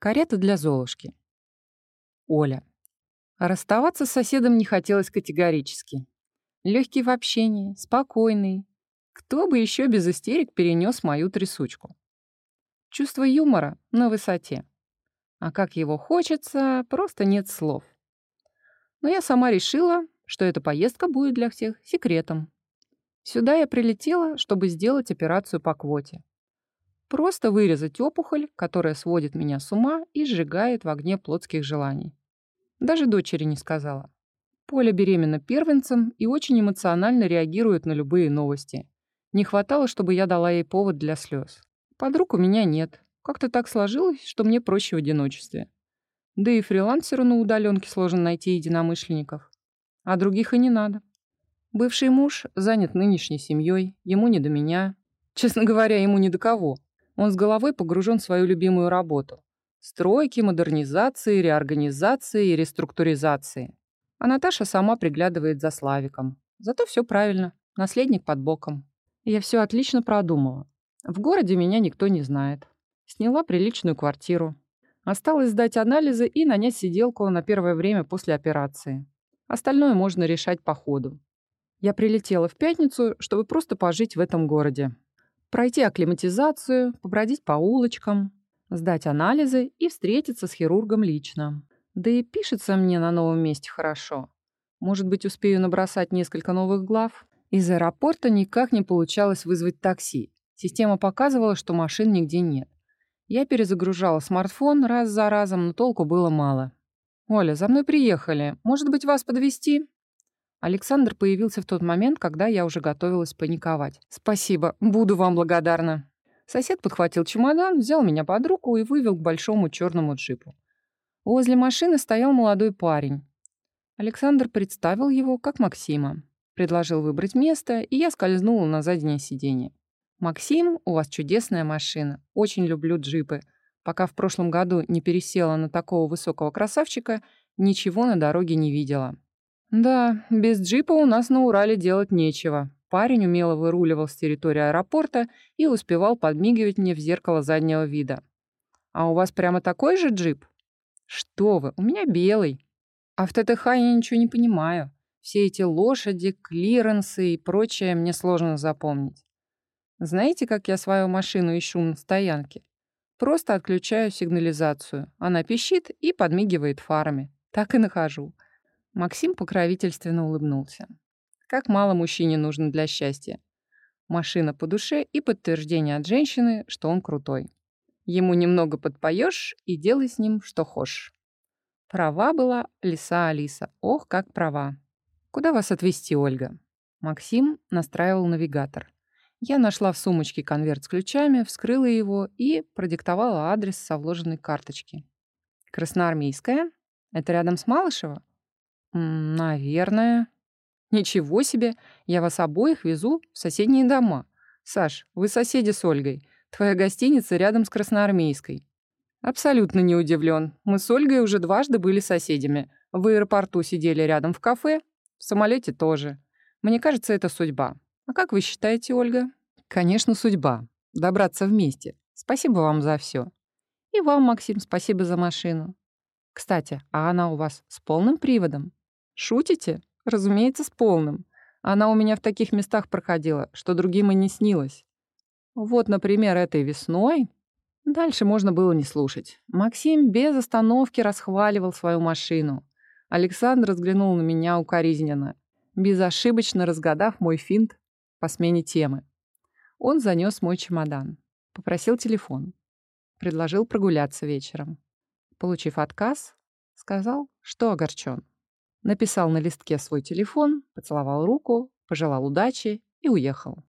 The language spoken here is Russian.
Карета для Золушки. Оля. Расставаться с соседом не хотелось категорически. Легкий в общении, спокойный. Кто бы еще без истерик перенес мою трясучку? Чувство юмора на высоте. А как его хочется, просто нет слов. Но я сама решила, что эта поездка будет для всех секретом. Сюда я прилетела, чтобы сделать операцию по квоте. Просто вырезать опухоль, которая сводит меня с ума и сжигает в огне плотских желаний. Даже дочери не сказала. Поля беременна первенцем и очень эмоционально реагирует на любые новости. Не хватало, чтобы я дала ей повод для слез. Подруг у меня нет. Как-то так сложилось, что мне проще в одиночестве. Да и фрилансеру на удаленке сложно найти единомышленников. А других и не надо. Бывший муж занят нынешней семьей, ему не до меня. Честно говоря, ему не до кого. Он с головой погружен в свою любимую работу. Стройки, модернизации, реорганизации и реструктуризации. А Наташа сама приглядывает за Славиком. Зато все правильно. Наследник под боком. Я все отлично продумала. В городе меня никто не знает. Сняла приличную квартиру. Осталось сдать анализы и нанять сиделку на первое время после операции. Остальное можно решать по ходу. Я прилетела в пятницу, чтобы просто пожить в этом городе пройти акклиматизацию, побродить по улочкам, сдать анализы и встретиться с хирургом лично. Да и пишется мне на новом месте хорошо. Может быть, успею набросать несколько новых глав? Из аэропорта никак не получалось вызвать такси. Система показывала, что машин нигде нет. Я перезагружала смартфон раз за разом, но толку было мало. «Оля, за мной приехали. Может быть, вас подвести? Александр появился в тот момент, когда я уже готовилась паниковать. «Спасибо, буду вам благодарна». Сосед подхватил чемодан, взял меня под руку и вывел к большому черному джипу. Возле машины стоял молодой парень. Александр представил его как Максима. Предложил выбрать место, и я скользнула на заднее сиденье. «Максим, у вас чудесная машина. Очень люблю джипы. Пока в прошлом году не пересела на такого высокого красавчика, ничего на дороге не видела. Да, без джипа у нас на Урале делать нечего. Парень умело выруливал с территории аэропорта и успевал подмигивать мне в зеркало заднего вида. «А у вас прямо такой же джип?» «Что вы, у меня белый. А в ТТХ я ничего не понимаю. Все эти лошади, клиренсы и прочее мне сложно запомнить. Знаете, как я свою машину ищу на стоянке? Просто отключаю сигнализацию. Она пищит и подмигивает фарами. Так и нахожу. Максим покровительственно улыбнулся. Как мало мужчине нужно для счастья. Машина по душе и подтверждение от женщины, что он крутой. Ему немного подпоешь и делай с ним, что хочешь. Права была лиса Алиса. Ох, как права. Куда вас отвезти, Ольга? Максим настраивал навигатор. Я нашла в сумочке конверт с ключами, вскрыла его и продиктовала адрес со вложенной карточки. Красноармейская? Это рядом с Малышево? «Наверное». «Ничего себе! Я вас обоих везу в соседние дома. Саш, вы соседи с Ольгой. Твоя гостиница рядом с Красноармейской». «Абсолютно не удивлен. Мы с Ольгой уже дважды были соседями. В аэропорту сидели рядом в кафе, в самолете тоже. Мне кажется, это судьба. А как вы считаете, Ольга?» «Конечно, судьба. Добраться вместе. Спасибо вам за все. И вам, Максим, спасибо за машину. Кстати, а она у вас с полным приводом?» Шутите? Разумеется, с полным. Она у меня в таких местах проходила, что другим и не снилось. Вот, например, этой весной. Дальше можно было не слушать. Максим без остановки расхваливал свою машину. Александр взглянул на меня укоризненно, безошибочно разгадав мой финт по смене темы. Он занес мой чемодан. Попросил телефон. Предложил прогуляться вечером. Получив отказ, сказал, что огорчен. Написал на листке свой телефон, поцеловал руку, пожелал удачи и уехал.